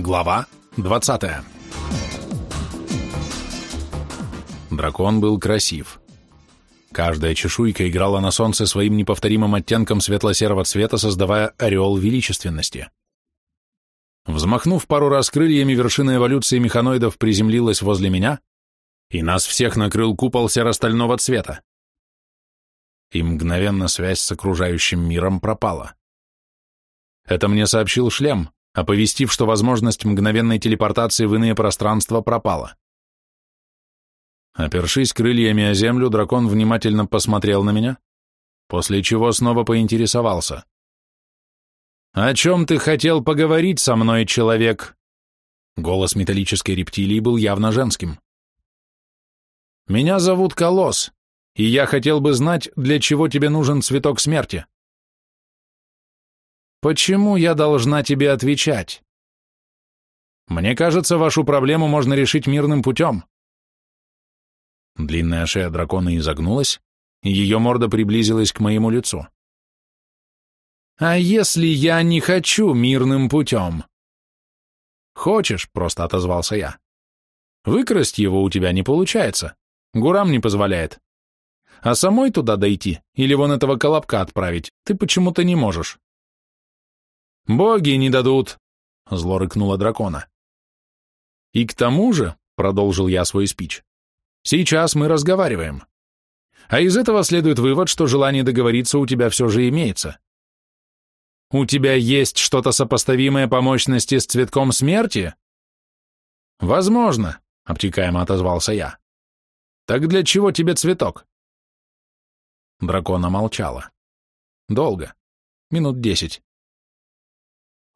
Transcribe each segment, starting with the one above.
Глава 20 Дракон был красив. Каждая чешуйка играла на солнце своим неповторимым оттенком светло-серого цвета, создавая ореол величественности. Взмахнув пару раз крыльями, вершина эволюции механоидов приземлилась возле меня, и нас всех накрыл купол серо-стального цвета. И мгновенно связь с окружающим миром пропала. Это мне сообщил шлем, оповестив, что возможность мгновенной телепортации в иные пространства пропала. Опершись крыльями о землю, дракон внимательно посмотрел на меня, после чего снова поинтересовался. «О чем ты хотел поговорить со мной, человек?» Голос металлической рептилии был явно женским. «Меня зовут Колосс, и я хотел бы знать, для чего тебе нужен цветок смерти». Почему я должна тебе отвечать? Мне кажется, вашу проблему можно решить мирным путем. Длинная шея дракона изогнулась, и ее морда приблизилась к моему лицу. А если я не хочу мирным путем? Хочешь, просто отозвался я. Выкрасть его у тебя не получается. Гурам не позволяет. А самой туда дойти или вон этого колобка отправить ты почему-то не можешь. «Боги не дадут!» — зло рыкнула дракона. «И к тому же», — продолжил я свой спич, — «сейчас мы разговариваем. А из этого следует вывод, что желание договориться у тебя все же имеется. У тебя есть что-то сопоставимое по мощности с цветком смерти?» «Возможно», — обтекаемо отозвался я. «Так для чего тебе цветок?» Дракона молчала. Долго. Минут десять.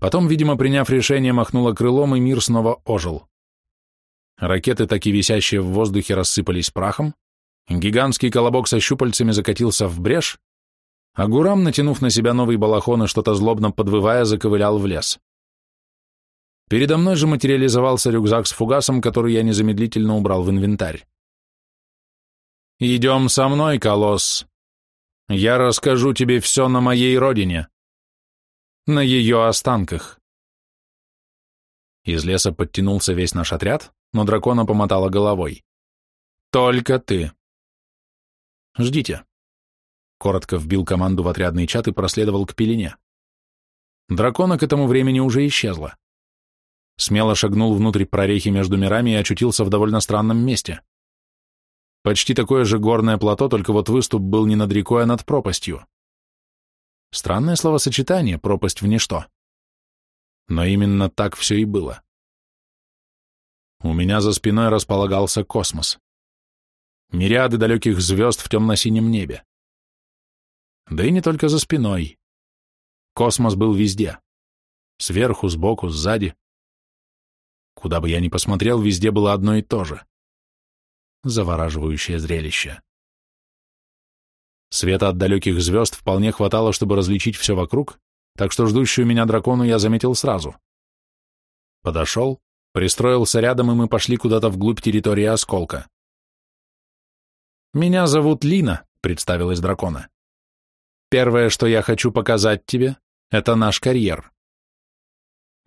Потом, видимо, приняв решение, махнула крылом, и мир снова ожил. Ракеты, так и висящие в воздухе, рассыпались прахом, гигантский колобок со щупальцами закатился в брешь, а Гурам, натянув на себя новый балахон и что-то злобно подвывая, заковылял в лес. Передо мной же материализовался рюкзак с фугасом, который я незамедлительно убрал в инвентарь. «Идем со мной, Колосс. Я расскажу тебе все на моей родине на ее останках. Из леса подтянулся весь наш отряд, но дракона помотала головой. «Только ты!» «Ждите!» Коротко вбил команду в отрядный чат и проследовал к пелене. Дракона к этому времени уже исчезла. Смело шагнул внутрь прорехи между мирами и очутился в довольно странном месте. Почти такое же горное плато, только вот выступ был не над рекой, а над пропастью. Странное словосочетание, пропасть в ничто. Но именно так все и было. У меня за спиной располагался космос. Мириады далеких звезд в темно-синем небе. Да и не только за спиной. Космос был везде. Сверху, сбоку, сзади. Куда бы я ни посмотрел, везде было одно и то же. Завораживающее зрелище. Света от далеких звезд вполне хватало, чтобы различить все вокруг, так что ждущую меня дракону я заметил сразу. Подошел, пристроился рядом, и мы пошли куда-то вглубь территории осколка. «Меня зовут Лина», — представилась дракона. «Первое, что я хочу показать тебе, это наш карьер».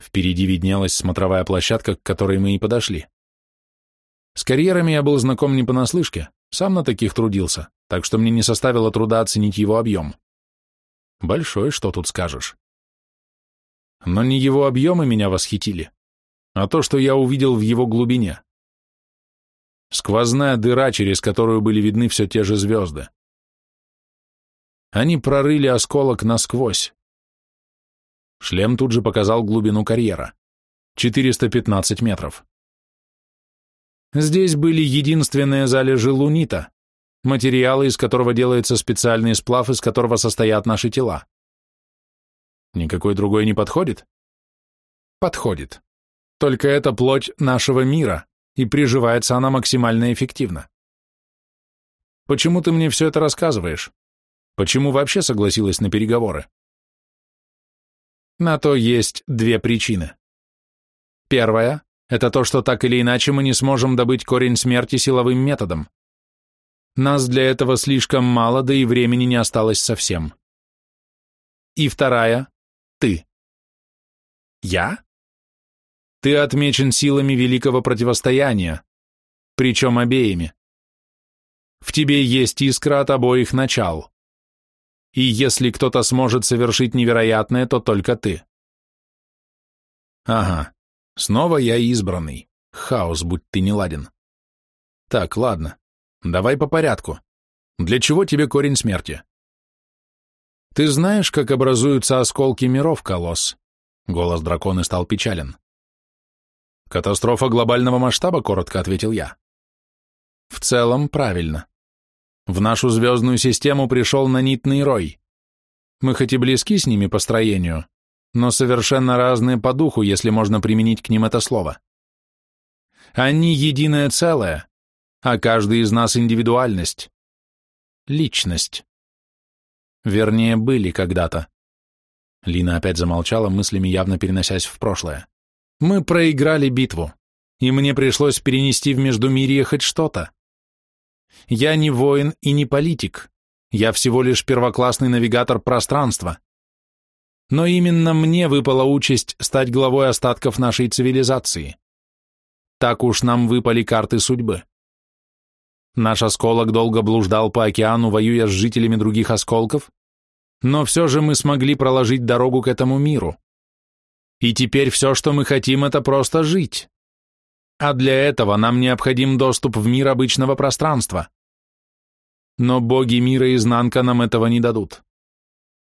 Впереди виднелась смотровая площадка, к которой мы и подошли. С карьерами я был знаком не понаслышке, сам на таких трудился, так что мне не составило труда оценить его объем. Большой, что тут скажешь. Но не его объемы меня восхитили, а то, что я увидел в его глубине. Сквозная дыра, через которую были видны все те же звезды. Они прорыли осколок насквозь. Шлем тут же показал глубину карьера. 415 метров. Здесь были единственные залежи лунита, материалы, из которого делается специальный сплав, из которого состоят наши тела. Никакой другой не подходит? Подходит. Только это плоть нашего мира, и приживается она максимально эффективно. Почему ты мне все это рассказываешь? Почему вообще согласилась на переговоры? На то есть две причины. Первая – это то, что так или иначе мы не сможем добыть корень смерти силовым методом. Нас для этого слишком мало, да и времени не осталось совсем. И вторая — ты. Я? Ты отмечен силами великого противостояния, причем обеими. В тебе есть искра от обоих начал. И если кто-то сможет совершить невероятное, то только ты. Ага, снова я избранный. Хаос, будь ты неладен. Так, ладно, давай по порядку. Для чего тебе корень смерти? Ты знаешь, как образуются осколки миров, Колосс? Голос дракона стал печален. Катастрофа глобального масштаба, коротко ответил я. В целом, правильно. В нашу звездную систему пришел нанитный рой. Мы хоть и близки с ними по строению, но совершенно разные по духу, если можно применить к ним это слово. Они единое целое, а каждый из нас индивидуальность. Личность. Вернее, были когда-то. Лина опять замолчала, мыслями явно переносясь в прошлое. Мы проиграли битву, и мне пришлось перенести в Междумирье хоть что-то. Я не воин и не политик. Я всего лишь первоклассный навигатор пространства. Но именно мне выпала участь стать главой остатков нашей цивилизации. Так уж нам выпали карты судьбы. Наш осколок долго блуждал по океану, воюя с жителями других осколков, но все же мы смогли проложить дорогу к этому миру. И теперь все, что мы хотим, это просто жить. А для этого нам необходим доступ в мир обычного пространства. Но боги мира изнанка нам этого не дадут.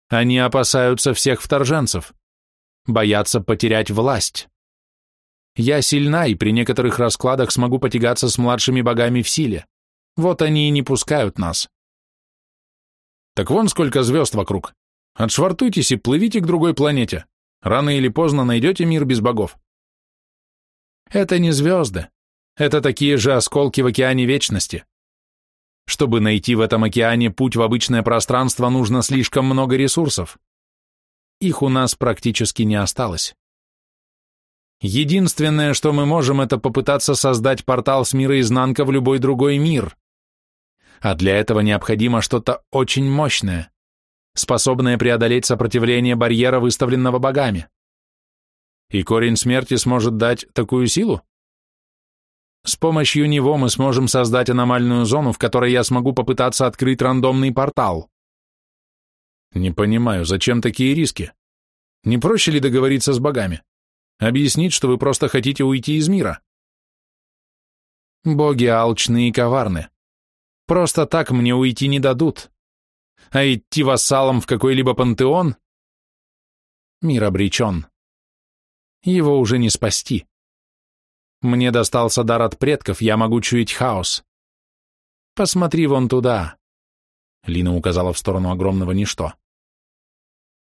Они опасаются всех вторженцев, боятся потерять власть. Я сильна и при некоторых раскладах смогу потягаться с младшими богами в силе. Вот они и не пускают нас. Так вон сколько звезд вокруг. Отшвартуйтесь и плывите к другой планете. Рано или поздно найдете мир без богов. Это не звезды. Это такие же осколки в океане вечности. Чтобы найти в этом океане путь в обычное пространство, нужно слишком много ресурсов. Их у нас практически не осталось. Единственное, что мы можем, это попытаться создать портал с мира изнанка в любой другой мир. А для этого необходимо что-то очень мощное, способное преодолеть сопротивление барьера, выставленного богами. И корень смерти сможет дать такую силу? С помощью него мы сможем создать аномальную зону, в которой я смогу попытаться открыть рандомный портал. Не понимаю, зачем такие риски? Не проще ли договориться с богами? Объяснить, что вы просто хотите уйти из мира? Боги алчные и коварны. Просто так мне уйти не дадут. А идти вассалом в какой-либо пантеон? Мир обречен. Его уже не спасти. Мне достался дар от предков, я могу чуять хаос. Посмотри вон туда. Лина указала в сторону огромного ничто.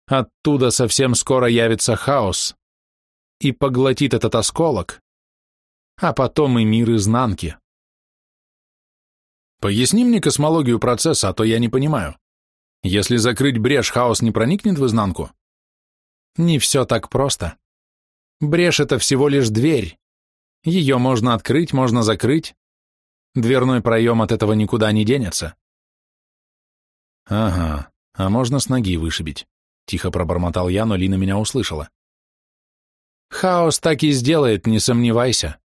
Оттуда совсем скоро явится хаос и поглотит этот осколок, а потом и мир изнанки. Поясни мне космологию процесса, а то я не понимаю. Если закрыть брешь, хаос не проникнет в изнанку? Не все так просто. Брешь — это всего лишь дверь, ее можно открыть, можно закрыть. Дверной проем от этого никуда не денется. Ага, а можно с ноги вышибить. Тихо пробормотал я, но Лина меня услышала. Хаос так и сделает, не сомневайся.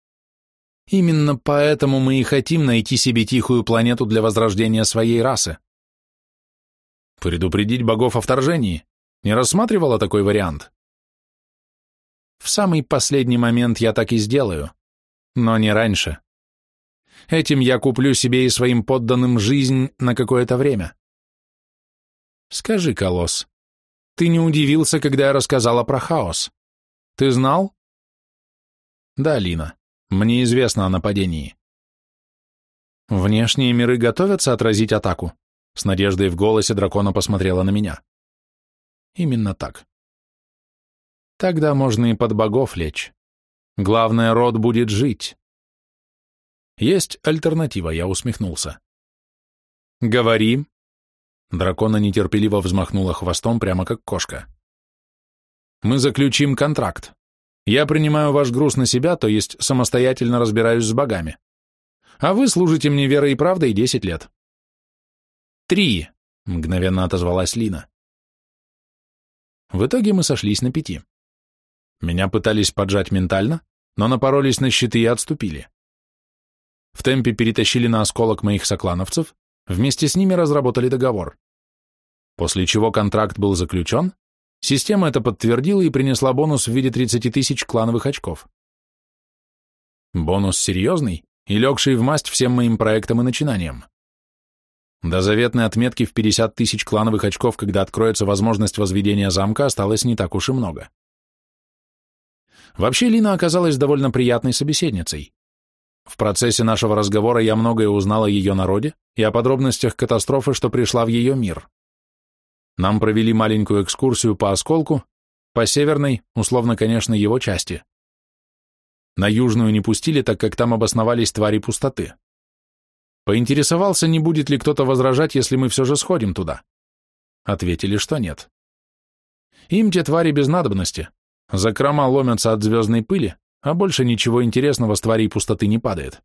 Именно поэтому мы и хотим найти себе тихую планету для возрождения своей расы. Предупредить богов о вторжении? Не рассматривала такой вариант? В самый последний момент я так и сделаю но не раньше. Этим я куплю себе и своим подданным жизнь на какое-то время. Скажи, Колосс, ты не удивился, когда я рассказала про хаос? Ты знал? Да, Лина, мне известно о нападении. Внешние миры готовятся отразить атаку? С надеждой в голосе дракона посмотрела на меня. Именно так. Тогда можно и под богов лечь. Главное, род будет жить. Есть альтернатива, я усмехнулся. Говори. Дракона нетерпеливо взмахнула хвостом, прямо как кошка. Мы заключим контракт. Я принимаю ваш груз на себя, то есть самостоятельно разбираюсь с богами. А вы служите мне верой и правдой десять лет. Три, мгновенно отозвалась Лина. В итоге мы сошлись на пяти. Меня пытались поджать ментально, но напоролись на щиты и отступили. В темпе перетащили на осколок моих соклановцев, вместе с ними разработали договор. После чего контракт был заключен, система это подтвердила и принесла бонус в виде 30 тысяч клановых очков. Бонус серьезный и легший в масть всем моим проектам и начинаниям. До заветной отметки в 50 тысяч клановых очков, когда откроется возможность возведения замка, осталось не так уж и много. Вообще Лина оказалась довольно приятной собеседницей. В процессе нашего разговора я многое узнал о ее народе и о подробностях катастрофы, что пришла в ее мир. Нам провели маленькую экскурсию по осколку, по северной, условно, конечно, его части. На южную не пустили, так как там обосновались твари пустоты. Поинтересовался, не будет ли кто-то возражать, если мы все же сходим туда. Ответили, что нет. Им те твари без надобности. Закрома ломятся от звездной пыли, а больше ничего интересного с тварей пустоты не падает.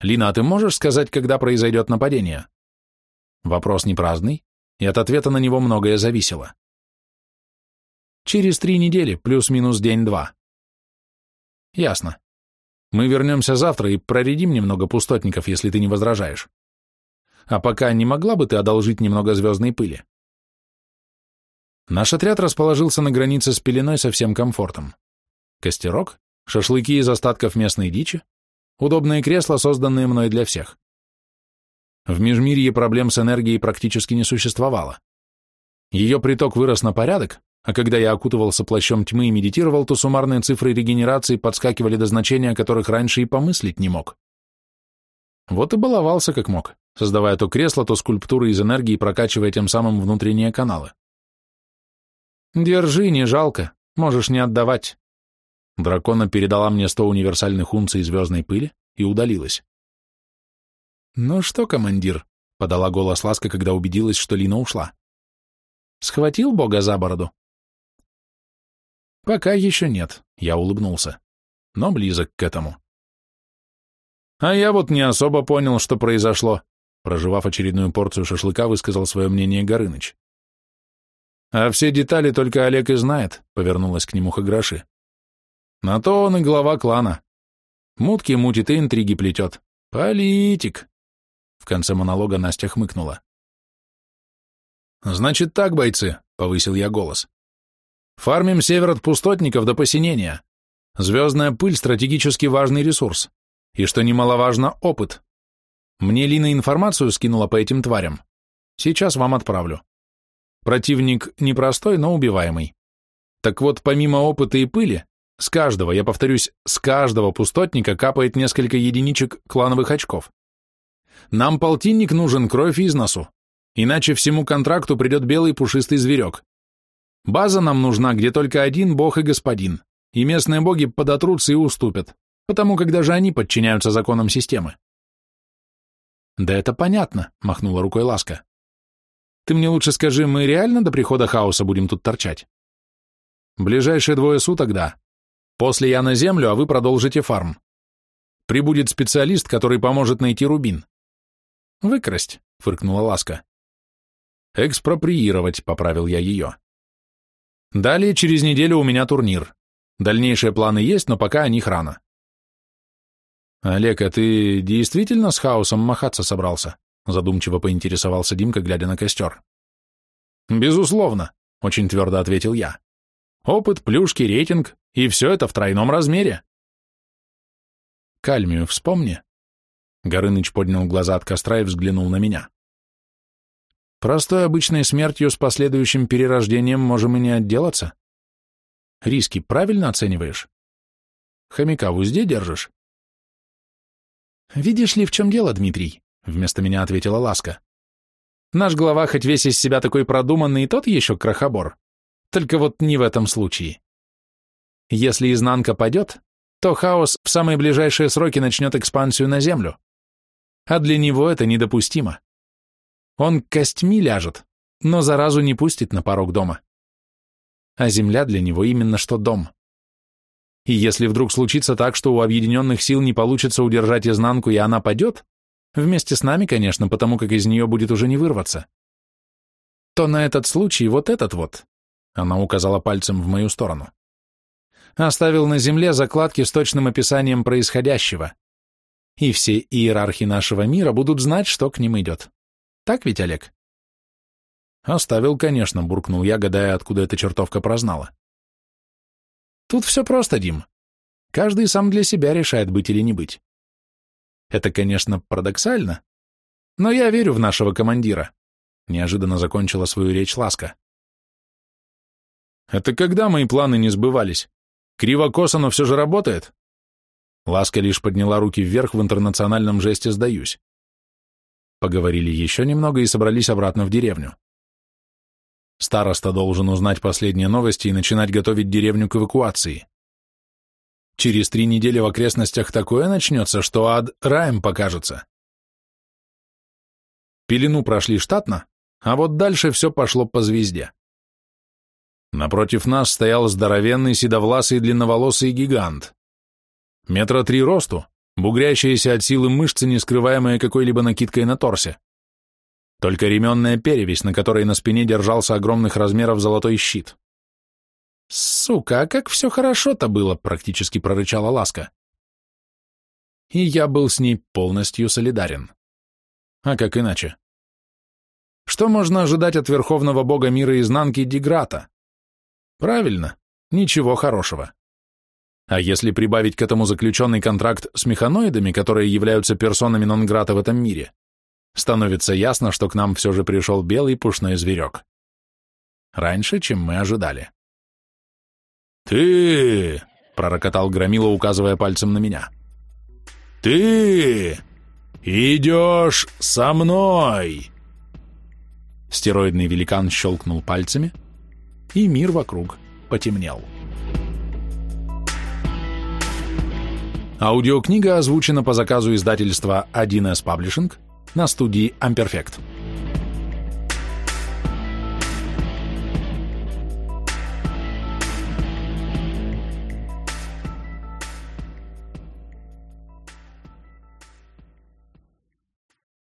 Лина, а ты можешь сказать, когда произойдет нападение? Вопрос не праздный, и от ответа на него многое зависело. Через три недели, плюс-минус день-два. Ясно. Мы вернемся завтра и проредим немного пустотников, если ты не возражаешь. А пока не могла бы ты одолжить немного звездной пыли? Наш отряд расположился на границе с пеленой со всем комфортом. Костерок, шашлыки из остатков местной дичи, удобные кресла, созданные мной для всех. В Межмирье проблем с энергией практически не существовало. Ее приток вырос на порядок, а когда я окутывался плащом тьмы и медитировал, то суммарные цифры регенерации подскакивали до значения, которых раньше и помыслить не мог. Вот и баловался как мог, создавая то кресло, то скульптуры из энергии, прокачивая тем самым внутренние каналы. «Держи, не жалко, можешь не отдавать». Дракона передала мне сто универсальных унций звездной пыли и удалилась. «Ну что, командир?» — подала голос Ласка, когда убедилась, что Лина ушла. «Схватил Бога за бороду?» Пока еще нет, я улыбнулся, но близок к этому. А я вот не особо понял, что произошло, проживав очередную порцию шашлыка, высказал свое мнение Горыныч. А все детали только Олег и знает, повернулась к нему Хаграши. На то он и глава клана. Мутки мутит и интриги плетет. Политик. В конце монолога Настя хмыкнула. «Значит так, бойцы», — повысил я голос. Фармим север от пустотников до посинения. Звездная пыль – стратегически важный ресурс. И, что немаловажно, опыт. Мне Лина информацию скинула по этим тварям. Сейчас вам отправлю. Противник непростой, но убиваемый. Так вот, помимо опыта и пыли, с каждого, я повторюсь, с каждого пустотника капает несколько единичек клановых очков. Нам полтинник нужен кровь из носу, иначе всему контракту придет белый пушистый зверек. База нам нужна, где только один бог и господин, и местные боги подотрутся и уступят, потому как даже они подчиняются законам системы. Да это понятно, махнула рукой Ласка. Ты мне лучше скажи, мы реально до прихода хаоса будем тут торчать? Ближайшие двое суток, да. После я на землю, а вы продолжите фарм. Прибудет специалист, который поможет найти рубин. Выкрасть, фыркнула Ласка. Экспроприировать, поправил я ее. Далее, через неделю у меня турнир. Дальнейшие планы есть, но пока о них рано. Олег, а ты действительно с хаосом махаться собрался? Задумчиво поинтересовался Димка, глядя на костер. Безусловно, очень твердо ответил я. Опыт, плюшки, рейтинг, и все это в тройном размере. Кальмию вспомни. Горыныч поднял глаза от костра и взглянул на меня. Простой обычной смертью с последующим перерождением можем и не отделаться. Риски правильно оцениваешь? Хомяка в узде держишь? Видишь ли, в чем дело, Дмитрий? Вместо меня ответила Ласка. Наш глава хоть весь из себя такой продуманный, и тот еще крохобор. Только вот не в этом случае. Если изнанка падет, то хаос в самые ближайшие сроки начнет экспансию на Землю. А для него это недопустимо. Он костьми ляжет, но заразу не пустит на порог дома. А земля для него именно что дом. И если вдруг случится так, что у объединенных сил не получится удержать изнанку, и она падет, вместе с нами, конечно, потому как из нее будет уже не вырваться, то на этот случай вот этот вот, она указала пальцем в мою сторону, оставил на земле закладки с точным описанием происходящего. И все иерархи нашего мира будут знать, что к ним идет. Так ведь, Олег? Оставил, конечно, буркнул я, гадая, откуда эта чертовка прознала. Тут все просто, Дим. Каждый сам для себя решает, быть или не быть. Это, конечно, парадоксально, но я верю в нашего командира. Неожиданно закончила свою речь Ласка. Это когда мои планы не сбывались? Криво-косо, но все же работает? Ласка лишь подняла руки вверх в интернациональном жесте «сдаюсь». Поговорили еще немного и собрались обратно в деревню. Староста должен узнать последние новости и начинать готовить деревню к эвакуации. Через три недели в окрестностях такое начнется, что ад раем покажется. Пелену прошли штатно, а вот дальше все пошло по звезде. Напротив нас стоял здоровенный седовласый длинноволосый гигант. Метра три росту, бугрящиеся от силы мышцы, не скрываемые какой-либо накидкой на торсе. Только ременная перевесь, на которой на спине держался огромных размеров золотой щит. «Сука, а как все хорошо-то было!» — практически прорычала Ласка. И я был с ней полностью солидарен. А как иначе? Что можно ожидать от верховного бога мира изнанки Диграта? Правильно, ничего хорошего. А если прибавить к этому заключенный контракт с механоидами, которые являются персонами нон-грата в этом мире, становится ясно, что к нам все же пришел белый пушной зверек. Раньше, чем мы ожидали. «Ты!» — пророкотал Громила, указывая пальцем на меня. «Ты идешь со мной!» Стероидный великан щелкнул пальцами, и мир вокруг потемнел. Аудиокнига озвучена по заказу издательства 1С Publishing на студии Amperfect.